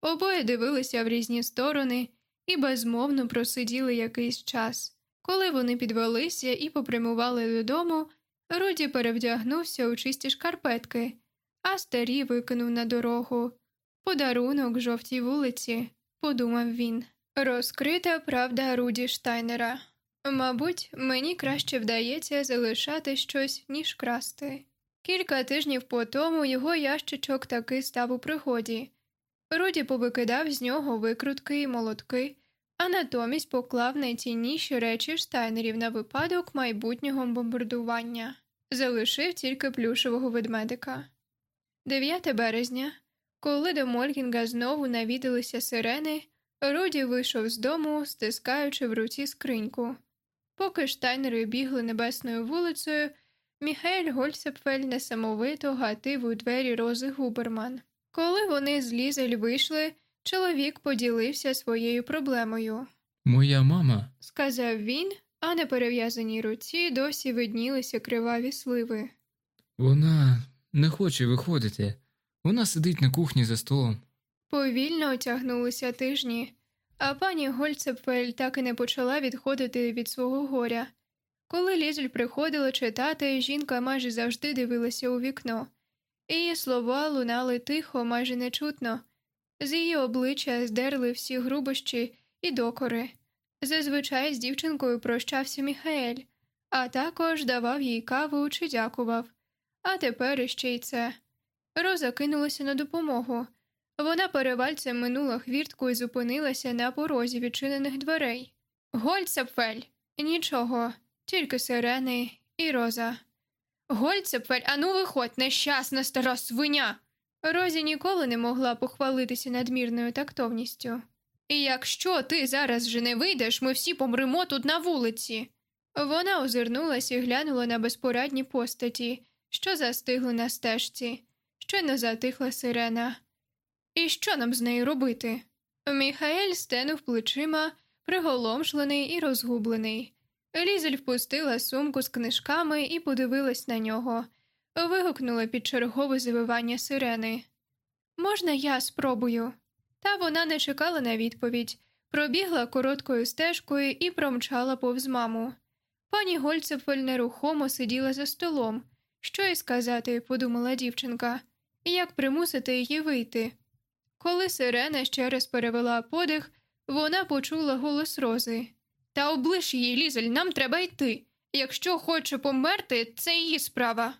Speaker 1: Обоє дивилися в різні сторони і безмовно просиділи якийсь час. Коли вони підвелися і попрямували додому, Руді перевдягнувся у чисті шкарпетки, а старі викинув на дорогу. Подарунок жовтій вулиці, подумав він. Розкрита правда Руді Штайнера. Мабуть, мені краще вдається залишати щось, ніж красти. Кілька тижнів по тому його ящичок таки став у пригоді. Руді повикидав з нього викрутки і молотки, а натомість поклав найцінніші речі штайнерів на випадок майбутнього бомбардування, залишив тільки плюшевого ведмедика. 9 березня, коли до Мольгінга знову навідалися сирени, Руді вийшов з дому, стискаючи в руці скриньку. Поки штайнери бігли небесною вулицею, Міхель Гольцепфель несамовито гатив у двері Рози Губерман. Коли вони з Лізель вийшли, чоловік поділився своєю проблемою.
Speaker 2: Моя мама,
Speaker 1: Сказав він, а на перев'язаній руці досі виднілися криваві сливи.
Speaker 2: вона не хоче виходити. Вона сидить на кухні за столом.
Speaker 1: Повільно отягнулися тижні, а пані Гольцепфель так і не почала відходити від свого горя. Коли Лізель приходила читати, жінка майже завжди дивилася у вікно. Її слова лунали тихо, майже нечутно. З її обличчя здерли всі грубощі і докори. Зазвичай з дівчинкою прощався Міхаель, а також давав їй каву чи дякував. А тепер іще й це. Роза кинулася на допомогу. Вона перевальцем минула хвіртку і зупинилася на порозі відчинених дверей. Гольцепфель! Нічого, тільки сирени і роза. Гольцепфель, ану виходь, нещасна стара свиня. Розі ніколи не могла похвалитися надмірною тактовністю. І якщо ти зараз вже не вийдеш, ми всі помремо тут на вулиці. Вона озирнулась і глянула на безпорадні постаті, що застигли на стежці, щойно затихла сирена. І що нам з нею робити? Міхаель стенув плечима, приголомшлений і розгублений. Лізель впустила сумку з книжками і подивилась на нього, вигукнула під чергове завивання сирени. Можна я спробую? Та вона не чекала на відповідь, пробігла короткою стежкою і промчала повз маму. Пані Гольцефель нерухомо сиділа за столом. Що й сказати, подумала дівчинка, як примусити її вийти. Коли сирена ще раз перевела подих, вона почула голос Рози. Та облиш її, Лізель, нам треба йти. Якщо хоче померти, це її справа.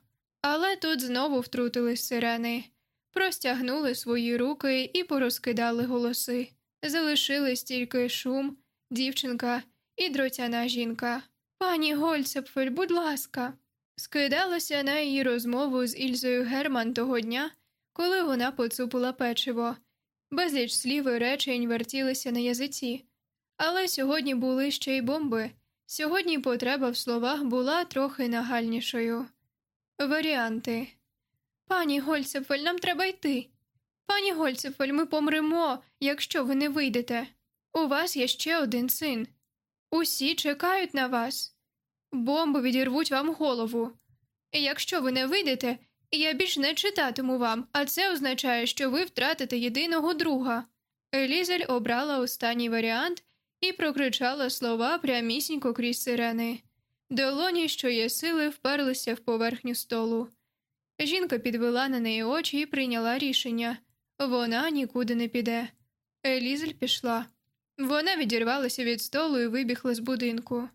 Speaker 1: Але тут знову втрутились сирени, простягнули свої руки і порозкидали голоси. Залишились тільки шум, дівчинка і дротяна жінка. Пані Гольцепфель, будь ласка, скидалося на її розмову з Ільзою Герман того дня, коли вона поцупила печиво. Безліч слів і речень вертілися на язиці. Але сьогодні були ще й бомби. Сьогодні потреба в словах була трохи нагальнішою. Варіанти Пані Гольцефель, нам треба йти. Пані Гольцефель, ми помремо, якщо ви не вийдете. У вас є ще один син. Усі чекають на вас. Бомби відірвуть вам голову. Якщо ви не вийдете, я більш не читатиму вам, а це означає, що ви втратите єдиного друга. Елізель обрала останній варіант і прокричала слова прямісінько крізь сирени. Долоні, що є сили, вперлися в поверхню столу. Жінка підвела на неї очі і прийняла рішення вона нікуди не піде. Елізель пішла. Вона відірвалася від столу і вибігла з будинку.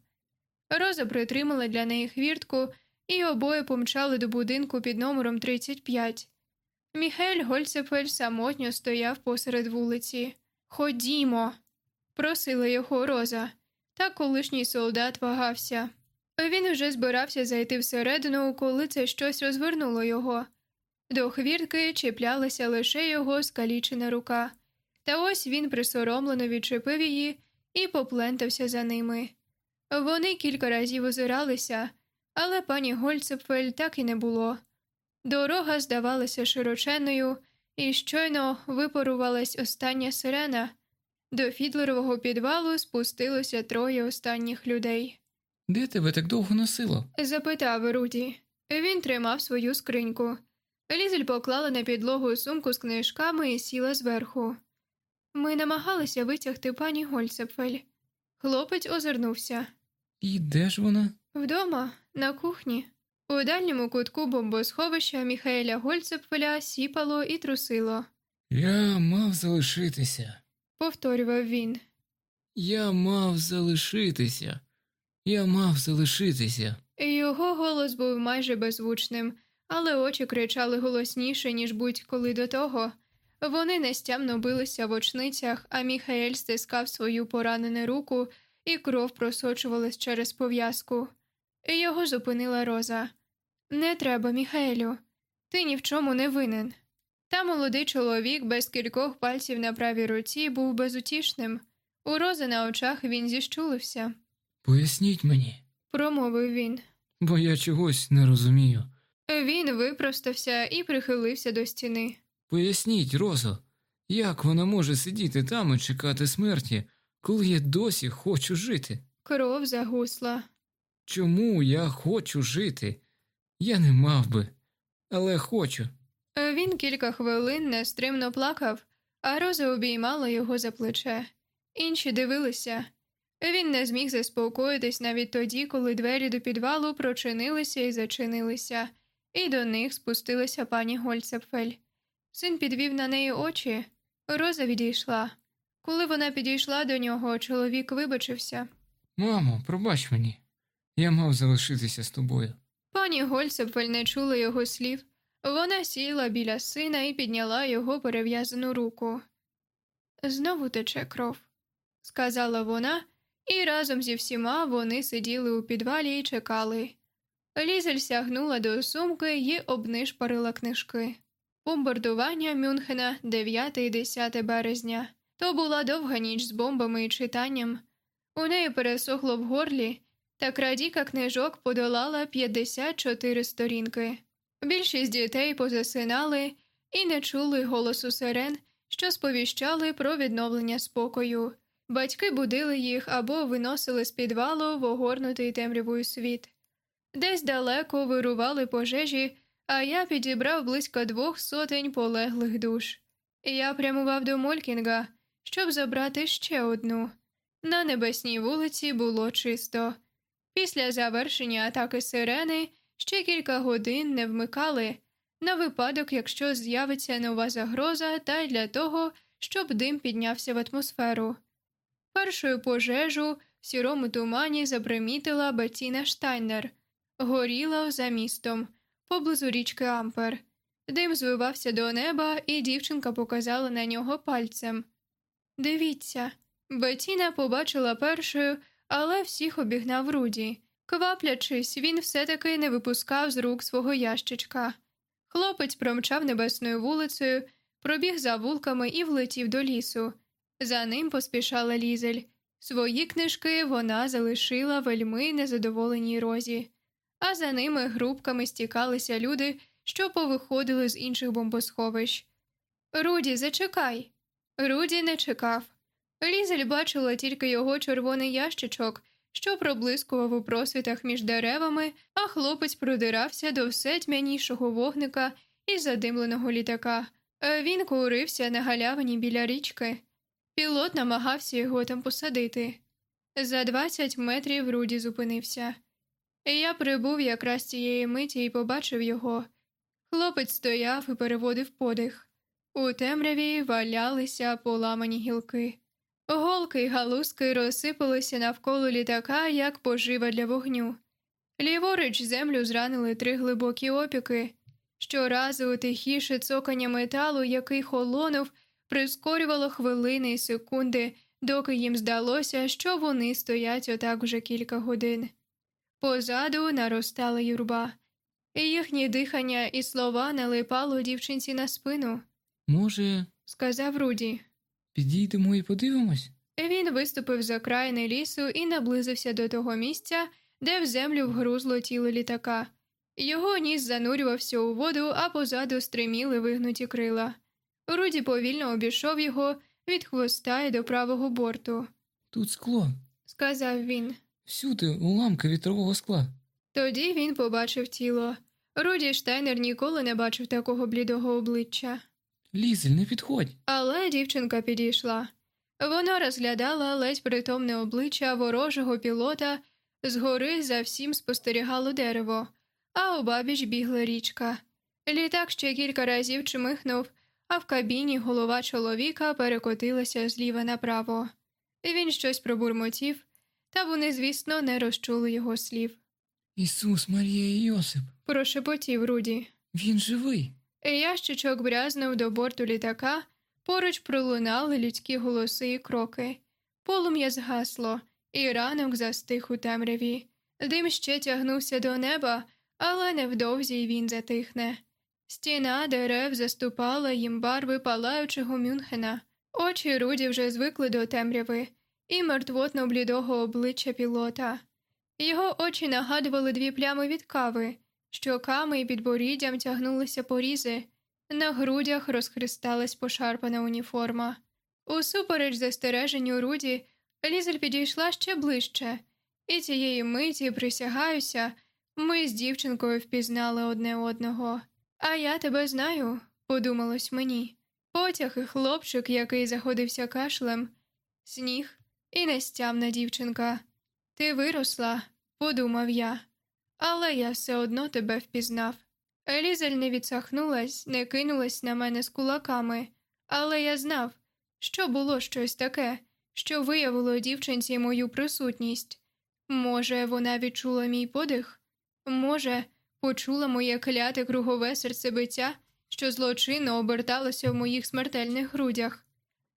Speaker 1: Роза притримала для неї хвіртку, і обоє помчали до будинку під номером 35. Міхель Гольцепель самотньо стояв посеред вулиці. Ходімо, просила його Роза. Та колишній солдат вагався. Він уже збирався зайти всередину, коли це щось розвернуло його. До хвіртки чіплялася лише його скалічена рука, та ось він присоромлено відчепив її і поплентався за ними. Вони кілька разів озиралися, але пані Гольцепфель так і не було. Дорога здавалася широченною, і щойно випарувалась остання сирена. До фідлерового підвалу спустилося троє останніх людей.
Speaker 2: Де тебе так довго носило?
Speaker 1: Запитав Руді. Він тримав свою скриньку. Лізель поклала на підлогу сумку з книжками і сіла зверху. Ми намагалися витягти пані Гольцепфель. Хлопець озирнувся.
Speaker 2: І де ж вона?
Speaker 1: Вдома, на кухні. У дальньому кутку бомбосховища Міхаеля Гольцепфеля сіпало і трусило,
Speaker 2: Я мав залишитися.
Speaker 1: повторював він.
Speaker 2: Я мав залишитися. Я мав залишитися.
Speaker 1: Його голос був майже беззвучним, але очі кричали голосніше, ніж будь-коли до того. Вони нестямно билися в очницях, а Міхаель стискав свою поранену руку, і кров просочувалась через пов'язку. Його зупинила Роза. Не треба, Міхаелю, ти ні в чому не винен. Та молодий чоловік без кількох пальців на правій руці був безутішним. У Рози на очах він зіщулився,
Speaker 2: Поясніть мені,
Speaker 1: промовив він.
Speaker 2: бо я чогось не розумію.
Speaker 1: Він випростався і прихилився до стіни.
Speaker 2: Поясніть, Розо, як вона може сидіти там і чекати смерті, коли я досі хочу жити?
Speaker 1: Кров загусла.
Speaker 2: Чому я хочу жити? Я не мав би, але хочу.
Speaker 1: Він кілька хвилин нестримно плакав, а Роза обіймала його за плече. Інші дивилися. Він не зміг заспокоїтись навіть тоді, коли двері до підвалу прочинилися і зачинилися, і до них спустилася пані Гольцепфель. Син підвів на неї очі. Роза відійшла. Коли вона підійшла до нього, чоловік вибачився.
Speaker 2: Мамо, пробач мені. Я мав залишитися з тобою.
Speaker 1: Пані Гольцепфель не чула його слів. Вона сіла біля сина і підняла його перев'язану руку. Знову тече кров, сказала вона, і разом зі всіма вони сиділи у підвалі і чекали. Лізель сягнула до сумки і обнишпарила книжки. Бомбардування Мюнхена 9-10 березня. То була довга ніч з бомбами і читанням. У неї пересохло в горлі, та крадіка книжок подолала 54 сторінки. Більшість дітей позасинали і не чули голосу сирен, що сповіщали про відновлення спокою. Батьки будили їх або виносили з підвалу в огорнутий темрявою світ. Десь далеко вирували пожежі, а я підібрав близько двох сотень полеглих душ. Я прямував до Молькінга, щоб забрати ще одну. На небесній вулиці було чисто. Після завершення атаки сирени ще кілька годин не вмикали на випадок, якщо з'явиться нова загроза, та й для того, щоб дим піднявся в атмосферу. Першою пожежу в сірому тумані запримітила Бетіна Штайнер, горіла за містом, поблизу річки Ампер. Дим звивався до неба, і дівчинка показала на нього пальцем. Дивіться, Бетіна побачила першою, але всіх обігнав Руді. Кваплячись, він все таки не випускав з рук свого ящичка. Хлопець промчав небесною вулицею, пробіг за вулками і влетів до лісу. За ним поспішала лізель. Свої книжки вона залишила вельми незадоволеній розі, а за ними групками стікалися люди, що повиходили з інших бомбосховищ. Руді, зачекай. Руді не чекав. Лізель бачила тільки його червоний ящичок, що проблискував у просвітах між деревами, а хлопець продирався до все тьмянішого вогника із задимленого літака. Він курився на галявині біля річки. Пілот намагався його там посадити. За 20 метрів Руді зупинився. Я прибув якраз цієї миті і побачив його. Хлопець стояв і переводив подих. У темряві валялися поламані гілки. Голки й галузки розсипалися навколо літака, як пожива для вогню. Ліворуч землю зранили три глибокі опіки. Щоразу тихіше цокання металу, який холонув, прискорювало хвилини й секунди, доки їм здалося, що вони стоять отак вже кілька годин. Позаду наростала юрба, і їхнє дихання і слова налипало дівчинці на спину,
Speaker 2: Може,
Speaker 1: сказав Руді.
Speaker 2: підійдемо і подивимось?
Speaker 1: Він виступив за крайни лісу і наблизився до того місця, де в землю вгрузло тіло літака. Його ніс занурювався у воду, а позаду стриміли вигнуті крила. Руді повільно обійшов його від хвоста й до правого борту.
Speaker 2: Тут скло.
Speaker 1: Сказав він.
Speaker 2: Всюди уламки вітрового скла.
Speaker 1: Тоді він побачив тіло. Руді Штайнер ніколи не бачив такого блідого обличчя.
Speaker 2: Лізель, не підходь.
Speaker 1: Але дівчинка підійшла. Вона розглядала ледь притомне обличчя ворожого пілота, згори за всім спостерігало дерево, а обабіч бігла річка. Літак ще кілька разів чмихнув, а в кабіні голова чоловіка перекотилася зліва направо. Він щось пробурмотів, та вони, звісно, не розчули його слів.
Speaker 2: Ісус, Марія і Йосип.
Speaker 1: Прошепотів Руді.
Speaker 2: Він живий.
Speaker 1: Ящичок брязнув до борту літака, поруч пролунали людські голоси і кроки. Полум'я згасло, і ранок застиг у темряві. Дим ще тягнувся до неба, але невдовзі він затихне. Стіна дерев заступала їм барви палаючого Мюнхена. Очі Руді вже звикли до темряви і мертвотно блідого обличчя пілота. Його очі нагадували дві плями від кави. Щоками і підборіддям тягнулися порізи, на грудях розхристалась пошарпана уніформа. Усупереч застереженню Руді, Лізель підійшла ще ближче, і цієї миті, присягаюся, ми з дівчинкою впізнали одне одного. А я тебе знаю, подумалось мені. Потяг і хлопчик, який заходився кашлем, сніг і нестямна дівчинка. Ти виросла, подумав я але я все одно тебе впізнав. Елізель не відсахнулась, не кинулась на мене з кулаками, але я знав, що було щось таке, що виявило дівчинці мою присутність. Може, вона відчула мій подих? Може, почула моє кляте кругове серцебиття, що злочинно оберталося в моїх смертельних грудях.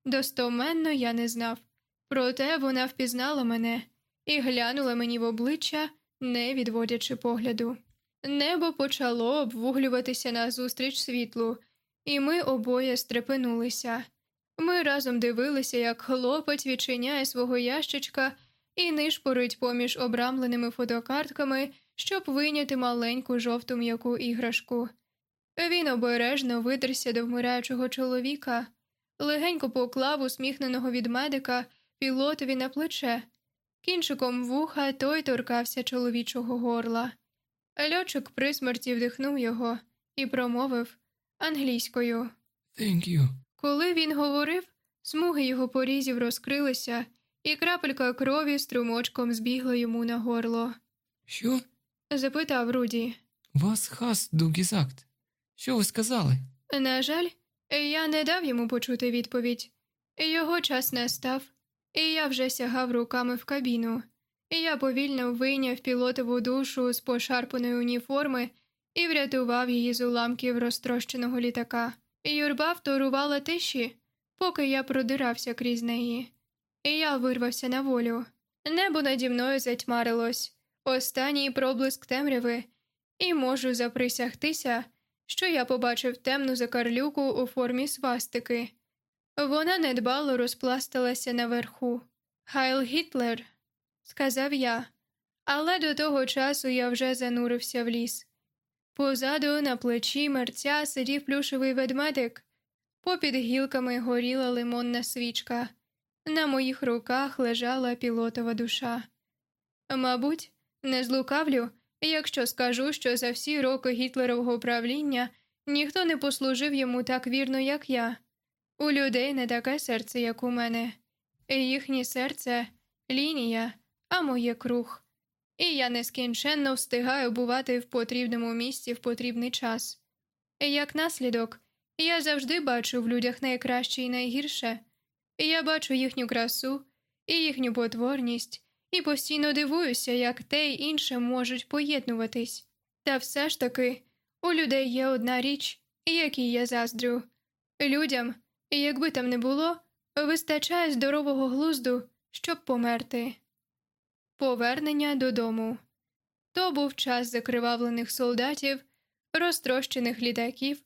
Speaker 1: Достоменно я не знав, проте вона впізнала мене і глянула мені в обличчя не відводячи погляду. Небо почало обвуглюватися назустріч світлу, і ми обоє стрепенулися. Ми разом дивилися, як хлопець відчиняє свого ящичка і нишпорить поміж обрамленими фотокартками, щоб вийняти маленьку жовту м'яку іграшку. Він обережно видерся до вмираючого чоловіка, легенько поклав усміхненого від медика пілотові на плече Кінчиком вуха той торкався чоловічого горла. Льотчик при смерті вдихнув його і промовив англійською.
Speaker 2: Thank you.
Speaker 1: Коли він говорив, смуги його порізів розкрилися, і крапелька крові струмочком збігла йому на горло.
Speaker 2: Що?
Speaker 1: Запитав Руді.
Speaker 2: Вас хас дугізакт. Що ви сказали?
Speaker 1: На жаль, я не дав йому почути відповідь. Його час настав, і я вже сягав руками в кабіну. Я повільно вийняв пілотову душу з пошарпаної уніформи і врятував її з уламків розтрощеного літака. Юрба вторувала тиші, поки я продирався крізь неї. І я вирвався на волю. Небо наді мною затьмарилось, останній проблиск темряви, і можу заприсягтися, що я побачив темну закарлюку у формі свастики. Вона недбало розпласталася наверху. Хайл Гітлер, сказав я, але до того часу я вже занурився в ліс. Позаду на плечі мерця сидів плюшевий ведмедик, попід гілками горіла лимонна свічка, на моїх руках лежала пілотова душа. Мабуть, не злукавлю, якщо скажу, що за всі роки гітлерового правління ніхто не послужив йому так вірно, як я. У людей не таке серце, як у мене. Їхнє серце лінія, а моє круг. І я нескінченно встигаю бувати в потрібному місці в потрібний час. Як наслідок, я завжди бачу в людях найкраще і найгірше, я бачу їхню красу і їхню потворність, і постійно дивуюся, як те й інше можуть поєднуватись. Та все ж таки у людей є одна річ, якій я заздрю. Людям, якби там не було, вистачає здорового глузду, щоб померти. Повернення додому. То був час закривавлених солдатів, розтрощених літаків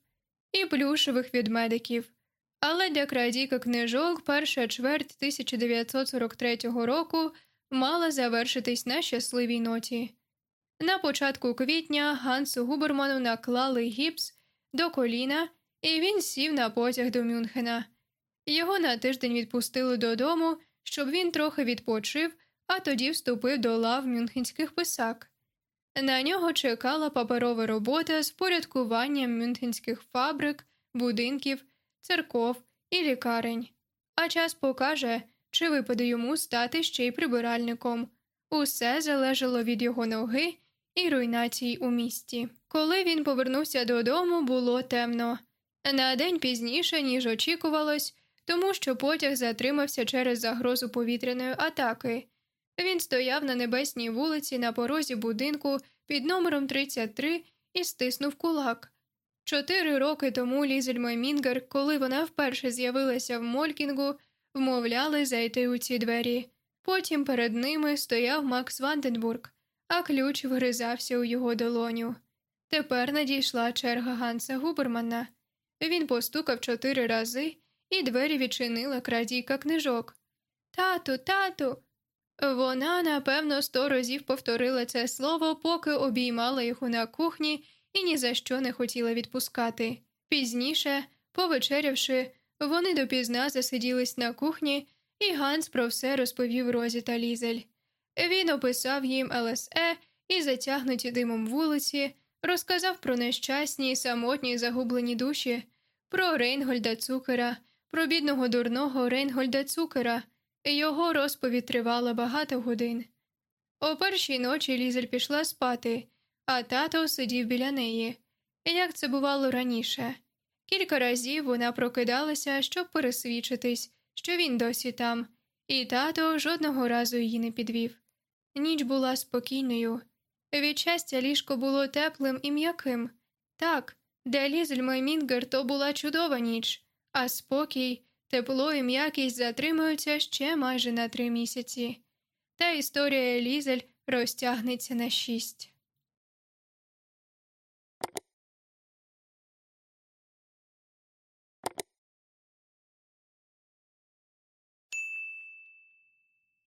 Speaker 1: і плюшевих відмедиків. Але для крадійка книжок перша чверть 1943 року мала завершитись на щасливій ноті. На початку квітня Гансу Губерману наклали гіпс до коліна, і він сів на потяг до Мюнхена. Його на тиждень відпустили додому, щоб він трохи відпочив, а тоді вступив до лав мюнхенських писак. На нього чекала паперова робота з порядкуванням мюнхенських фабрик, будинків, церков і лікарень, а час покаже, чи випаде йому стати ще й прибиральником. Усе залежало від його ноги і руйнацій у місті. Коли він повернувся додому, було темно. На день пізніше, ніж очікувалось, тому що потяг затримався через загрозу повітряної атаки. Він стояв на небесній вулиці на порозі будинку під номером 33 і стиснув кулак. Чотири роки тому Лізель Моймінгер, коли вона вперше з'явилася в Молькінгу, вмовляли зайти у ці двері. Потім перед ними стояв Макс Ванденбург, а ключ вгризався у його долоню. Тепер надійшла черга Ганса Губермана. Він постукав чотири рази, і двері відчинила крадійка книжок. Тату, тату. Вона, напевно, сто разів повторила це слово, поки обіймала його на кухні і ні за що не хотіла відпускати. Пізніше, повечерявши, вони допізна засиділись на кухні, і Ганс про все розповів Розі та Лізель. Він описав їм ЛСЕ і затягнуті димом вулиці, розказав про нещасні самотні загублені душі, про Рейнгольда Цукера, про бідного дурного Рейнгольда Цукера. Його розповідь тривала багато годин. О першій ночі Лізель пішла спати, а тато сидів біля неї, як це бувало раніше. Кілька разів вона прокидалася, щоб пересвідчитись, що він досі там, і тато жодного разу її не підвів. Ніч була спокійною. Від щастя, ліжко було теплим і м'яким. Так, для Лізель Маймінгер то була чудова ніч, а спокій, тепло і м'якість затримуються ще майже на три місяці. Та історія Лізель розтягнеться на шість.